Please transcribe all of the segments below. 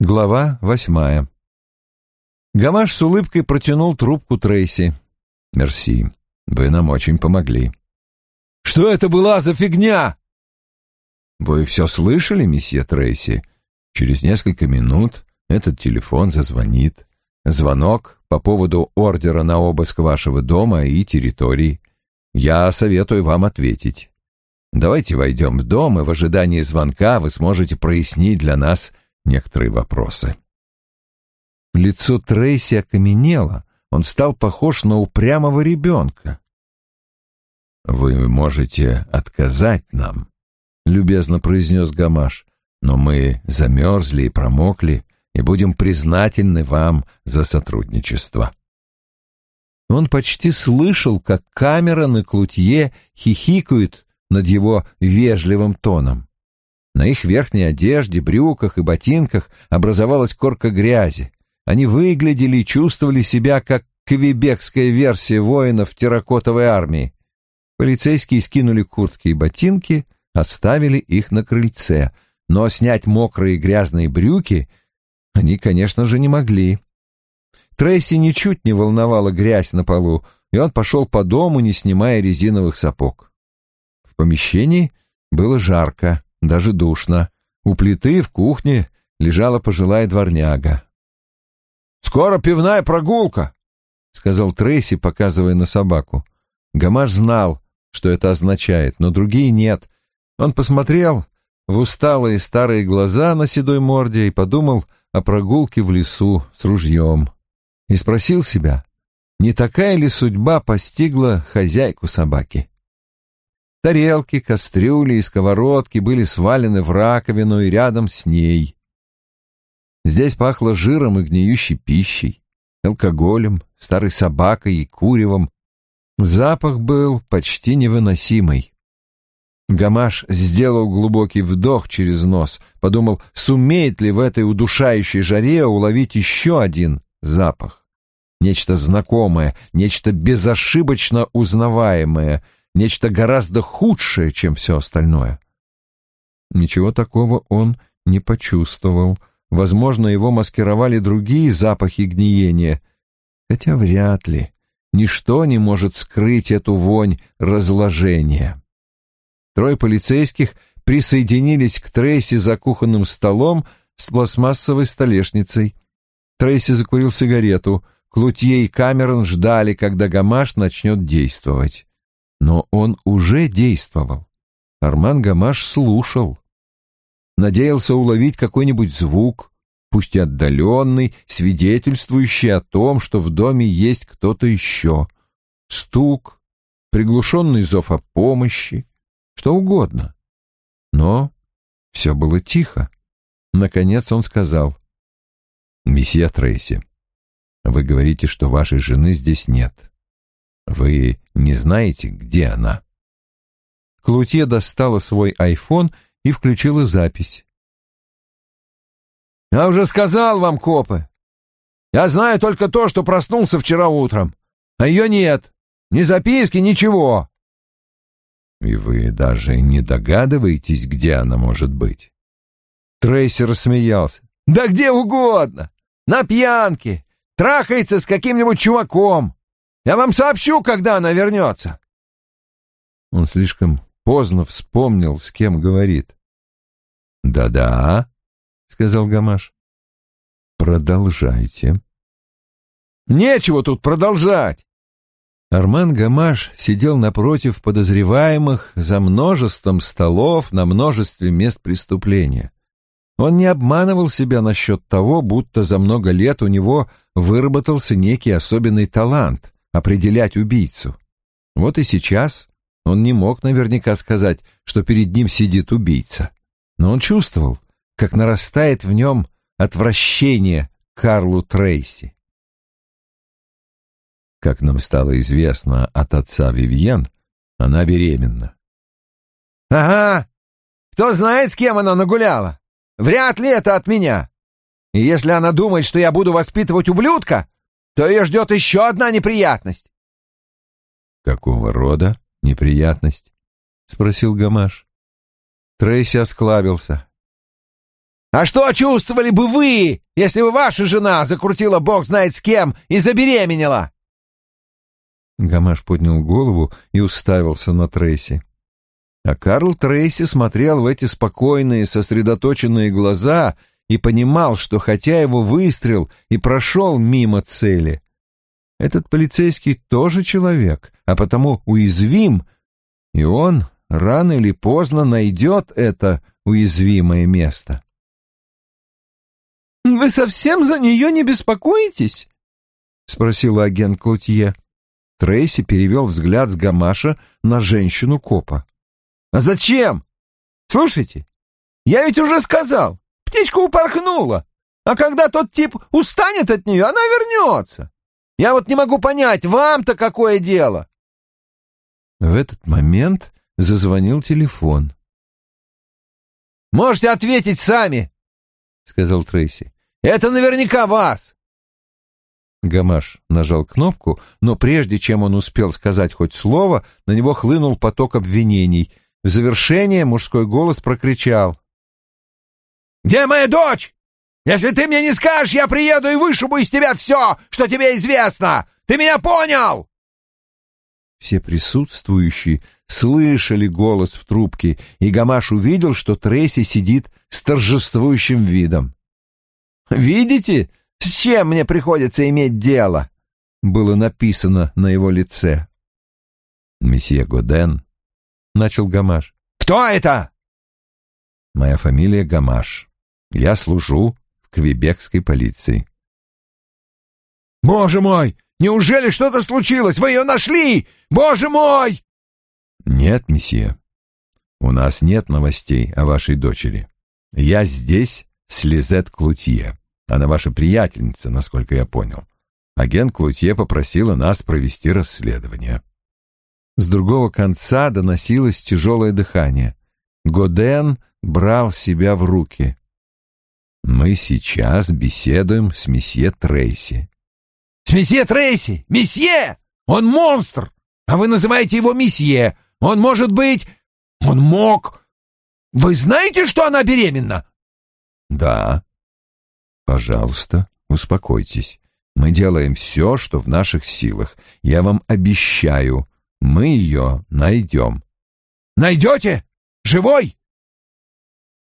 Глава восьмая. Гамаш с улыбкой протянул трубку Трейси. «Мерси, вы нам очень помогли». «Что это была за фигня?» «Вы все слышали, месье Трейси? Через несколько минут этот телефон зазвонит. Звонок по поводу ордера на обыск вашего дома и территории. Я советую вам ответить. Давайте войдем в дом, и в ожидании звонка вы сможете прояснить для нас некоторые вопросы. Лицо Трейси окаменело, он стал похож на упрямого ребенка. «Вы можете отказать нам», — любезно произнес Гамаш, «но мы замерзли и промокли и будем признательны вам за сотрудничество». Он почти слышал, как камера на Клутье хихикают над его вежливым тоном. На их верхней одежде, брюках и ботинках образовалась корка грязи. Они выглядели и чувствовали себя как квебекская версия воинов терракотовой армии. Полицейские скинули куртки и ботинки, оставили их на крыльце, но снять мокрые грязные брюки они, конечно же, не могли. Трейси ничуть не волновала грязь на полу, и он пошел по дому, не снимая резиновых сапог. В помещении было жарко даже душно. У плиты в кухне лежала пожилая дворняга. «Скоро пивная прогулка», — сказал Трейси, показывая на собаку. Гамаш знал, что это означает, но другие нет. Он посмотрел в усталые старые глаза на седой морде и подумал о прогулке в лесу с ружьем. И спросил себя, не такая ли судьба постигла хозяйку собаки. Тарелки, кастрюли и сковородки были свалены в раковину и рядом с ней. Здесь пахло жиром и гниющей пищей, алкоголем, старой собакой и куревом. Запах был почти невыносимый. Гамаш сделал глубокий вдох через нос, подумал, сумеет ли в этой удушающей жаре уловить еще один запах. Нечто знакомое, нечто безошибочно узнаваемое — нечто гораздо худшее, чем все остальное. Ничего такого он не почувствовал. Возможно, его маскировали другие запахи гниения, хотя вряд ли. Ничто не может скрыть эту вонь разложения. Трое полицейских присоединились к Трейси за кухонным столом с пластмассовой столешницей. Трейси закурил сигарету. Клутье и Камерон ждали, когда Гамаш начнет действовать. Но он уже действовал. Арман Гамаш слушал. Надеялся уловить какой-нибудь звук, пусть и отдаленный, свидетельствующий о том, что в доме есть кто-то еще. Стук, приглушенный зов о помощи, что угодно. Но все было тихо. Наконец он сказал. «Месье Трейси, вы говорите, что вашей жены здесь нет. Вы не знаете, где она?» Клутье достала свой айфон и включила запись. «Я уже сказал вам, копы. Я знаю только то, что проснулся вчера утром. А ее нет. Ни записки, ничего». «И вы даже не догадываетесь, где она может быть?» Трейсер рассмеялся. «Да где угодно! На пьянке! Трахается с каким-нибудь чуваком! Я вам сообщу, когда она вернется. Он слишком поздно вспомнил, с кем говорит. «Да-да», — сказал Гамаш. «Продолжайте». «Нечего тут продолжать!» Арман Гамаш сидел напротив подозреваемых за множеством столов на множестве мест преступления. Он не обманывал себя насчет того, будто за много лет у него выработался некий особенный талант, определять убийцу. Вот и сейчас он не мог наверняка сказать, что перед ним сидит убийца. Но он чувствовал, как нарастает в нем отвращение к Карлу Трейси. Как нам стало известно от отца Вивьен, она беременна. «Ага! Кто знает, с кем она нагуляла? Вряд ли это от меня. И если она думает, что я буду воспитывать ублюдка, то ее ждет еще одна неприятность. «Какого рода неприятность?» — спросил Гамаш. Трейси осклабился. А что чувствовали бы вы, если бы ваша жена закрутила бог знает с кем и забеременела?» Гамаш поднял голову и уставился на Трейси. А Карл Трейси смотрел в эти спокойные, сосредоточенные глаза и понимал, что хотя его выстрел и прошел мимо цели, этот полицейский тоже человек, а потому уязвим, и он рано или поздно найдет это уязвимое место. «Вы совсем за нее не беспокоитесь?» — спросила агент Клутье. Трейси перевел взгляд с Гамаша на женщину-копа. «А зачем? Слушайте, я ведь уже сказал, птичка упорхнула, а когда тот тип устанет от нее, она вернется. Я вот не могу понять, вам-то какое дело?» В этот момент зазвонил телефон. «Можете ответить сами», — сказал Трейси. «Это наверняка вас». Гамаш нажал кнопку, но прежде чем он успел сказать хоть слово, на него хлынул поток обвинений. В завершение мужской голос прокричал. «Где моя дочь? Если ты мне не скажешь, я приеду и вышибу из тебя все, что тебе известно! Ты меня понял?» Все присутствующие слышали голос в трубке, и Гамаш увидел, что Трейси сидит с торжествующим видом. «Видите, с чем мне приходится иметь дело?» — было написано на его лице. «Месье Годен», — начал Гамаш. «Кто это?» «Моя фамилия Гамаш. Я служу в квебекской полиции». «Боже мой! Неужели что-то случилось? Вы ее нашли? Боже мой!» «Нет, месье. У нас нет новостей о вашей дочери. Я здесь с Лизет Клутье. Она ваша приятельница, насколько я понял. Агент Клутье попросила нас провести расследование». С другого конца доносилось тяжелое дыхание. Годен брал себя в руки. «Мы сейчас беседуем с месье Трейси». «С месье Трейси? Месье! Он монстр! А вы называете его месье! Он может быть... Он мог... Вы знаете, что она беременна?» «Да», Пожалуйста, успокойтесь. Мы делаем все, что в наших силах. Я вам обещаю, мы ее найдем. Найдете? Живой?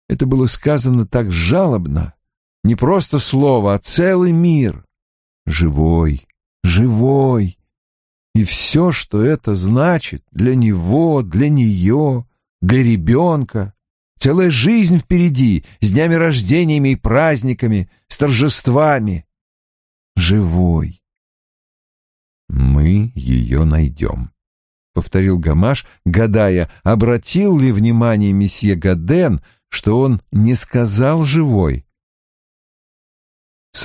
Это было сказано так жалобно. Не просто слово, а целый мир. Живой, живой. И все, что это значит для него, для нее, для ребенка. Целая жизнь впереди, с днями рождениями и праздниками, с торжествами. Живой. Мы ее найдем, — повторил Гамаш, гадая, обратил ли внимание месье Гаден, что он не сказал живой.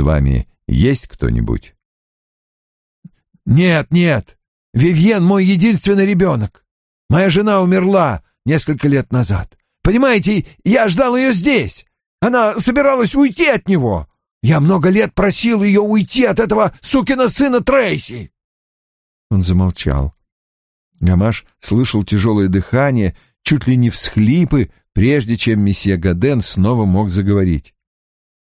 Вами есть кто-нибудь? Нет, нет. Вивьен мой единственный ребенок. Моя жена умерла несколько лет назад. Понимаете, я ждал ее здесь. Она собиралась уйти от него. Я много лет просил ее уйти от этого сукина сына Трейси. Он замолчал. Гамаш слышал тяжелое дыхание, чуть ли не всхлипы, прежде чем месье Гаден снова мог заговорить.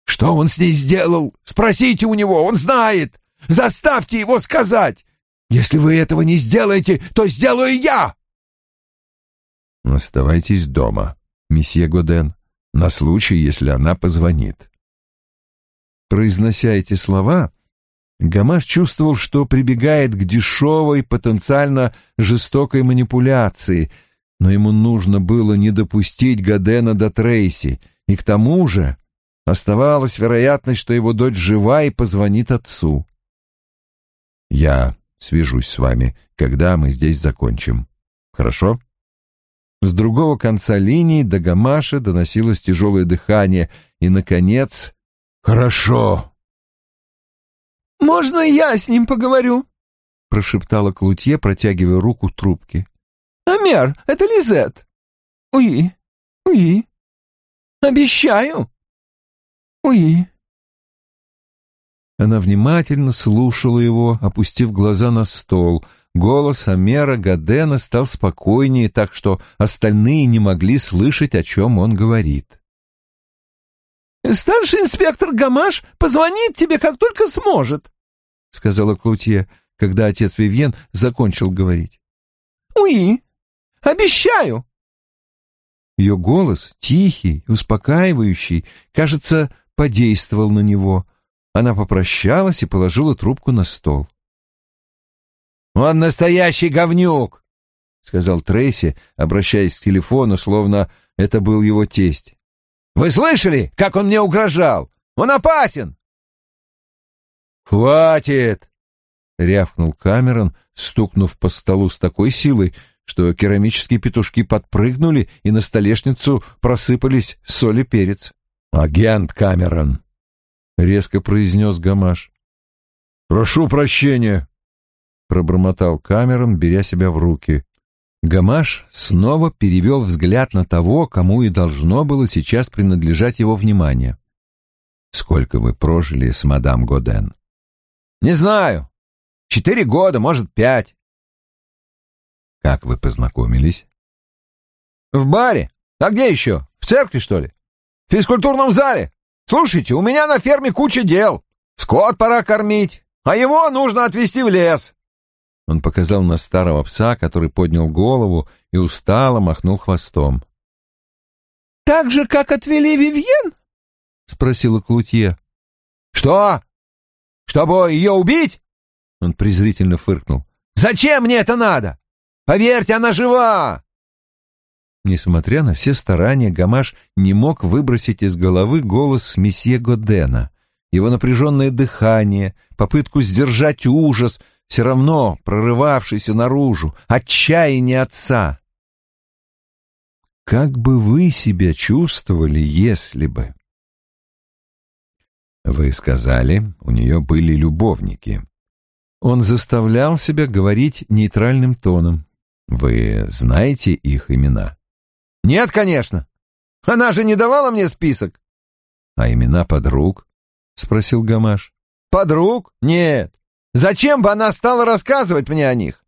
«Что он с ней сделал? Спросите у него, он знает! Заставьте его сказать! Если вы этого не сделаете, то сделаю я!» «Оставайтесь дома», месье Годен, на случай, если она позвонит. Произнося эти слова, Гамаш чувствовал, что прибегает к дешевой, потенциально жестокой манипуляции, но ему нужно было не допустить Гадена до Трейси, и к тому же оставалась вероятность, что его дочь жива и позвонит отцу. «Я свяжусь с вами, когда мы здесь закончим. Хорошо?» С другого конца линии до Гамаша доносилось тяжелое дыхание, и, наконец, «Хорошо!» «Можно я с ним поговорю?» — прошептала Клутье, протягивая руку трубки. «Амер, это Лизет. Уи, уи. Обещаю. Уи». Она внимательно слушала его, опустив глаза на стол — Голос Амера Гадена стал спокойнее, так что остальные не могли слышать, о чем он говорит. Старший инспектор Гамаш позвонит тебе, как только сможет, — сказала Клутье, когда отец Вивьен закончил говорить. — Уи, обещаю. Ее голос, тихий, успокаивающий, кажется, подействовал на него. Она попрощалась и положила трубку на стол. «Он настоящий говнюк!» — сказал Трейси, обращаясь к телефону, словно это был его тесть. «Вы слышали, как он мне угрожал? Он опасен!» «Хватит!» — рявкнул Камерон, стукнув по столу с такой силой, что керамические петушки подпрыгнули и на столешницу просыпались соль и перец. «Агент Камерон!» — резко произнес Гамаш. «Прошу прощения!» — пробормотал Камерон, беря себя в руки. Гамаш снова перевел взгляд на того, кому и должно было сейчас принадлежать его внимание. «Сколько вы прожили с мадам Годен?» «Не знаю. Четыре года, может, пять». «Как вы познакомились?» «В баре. А где еще? В церкви, что ли? В физкультурном зале. Слушайте, у меня на ферме куча дел. Скот пора кормить, а его нужно отвезти в лес. Он показал на старого пса, который поднял голову и устало махнул хвостом. «Так же, как отвели Вивьен?» — спросила Клутье. «Что? Чтобы ее убить?» Он презрительно фыркнул. «Зачем мне это надо? Поверьте, она жива!» Несмотря на все старания, Гамаш не мог выбросить из головы голос месье Годена. Его напряженное дыхание, попытку сдержать ужас — все равно прорывавшийся наружу, отчаяние отца. Как бы вы себя чувствовали, если бы... Вы сказали, у нее были любовники. Он заставлял себя говорить нейтральным тоном. Вы знаете их имена? Нет, конечно. Она же не давала мне список. А имена подруг? Спросил Гамаш. Подруг? Нет. Зачем бы она стала рассказывать мне о них?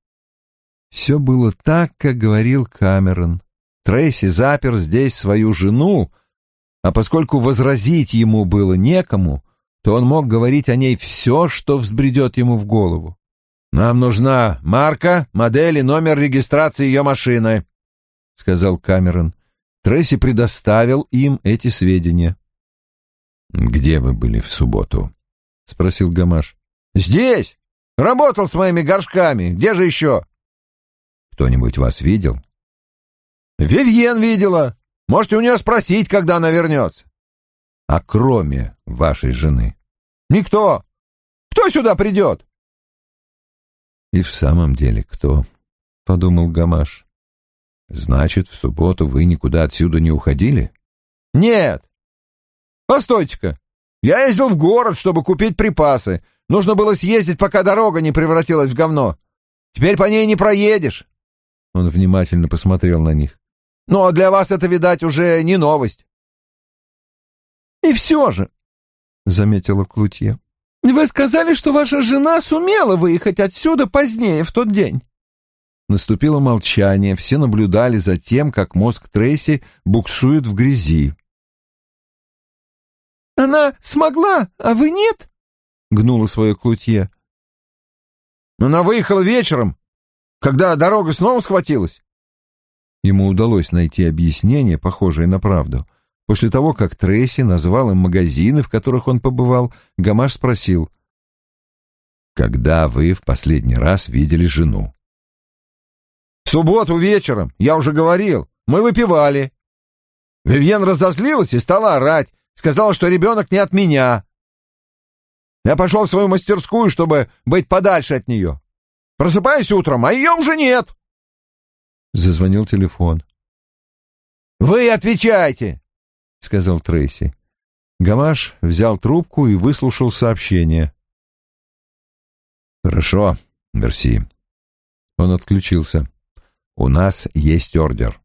Все было так, как говорил Камерон. Трейси запер здесь свою жену, а поскольку возразить ему было некому, то он мог говорить о ней все, что взбредет ему в голову. «Нам нужна марка, модель и номер регистрации ее машины», — сказал Камерон. Трейси предоставил им эти сведения. «Где вы были в субботу?» — спросил Гамаш. Здесь! Работал с моими горшками. Где же еще? Кто-нибудь вас видел? Вивьен видела. Можете у нее спросить, когда она вернется. А кроме вашей жены? Никто. Кто сюда придет? И в самом деле кто? Подумал Гамаш. Значит, в субботу вы никуда отсюда не уходили? Нет. Постойте-ка. Я ездил в город, чтобы купить припасы. Нужно было съездить, пока дорога не превратилась в говно. Теперь по ней не проедешь. Он внимательно посмотрел на них. Ну, а для вас это, видать, уже не новость. И все же, — заметила Клутье, — вы сказали, что ваша жена сумела выехать отсюда позднее, в тот день. Наступило молчание, все наблюдали за тем, как мозг Трейси буксует в грязи. «Она смогла, а вы нет?» — гнула свое клутье. «Но она выехала вечером, когда дорога снова схватилась». Ему удалось найти объяснение, похожее на правду. После того, как Трейси назвал им магазины, в которых он побывал, Гамаш спросил, «Когда вы в последний раз видели жену?» «В субботу вечером, я уже говорил, мы выпивали». Вивьен разозлилась и стала орать, сказала, что ребенок не от меня. Я пошел в свою мастерскую, чтобы быть подальше от нее. Просыпаюсь утром, а ее уже нет. Зазвонил телефон. «Вы отвечайте!» — сказал Трейси. Гамаш взял трубку и выслушал сообщение. «Хорошо, мерси». Он отключился. «У нас есть ордер».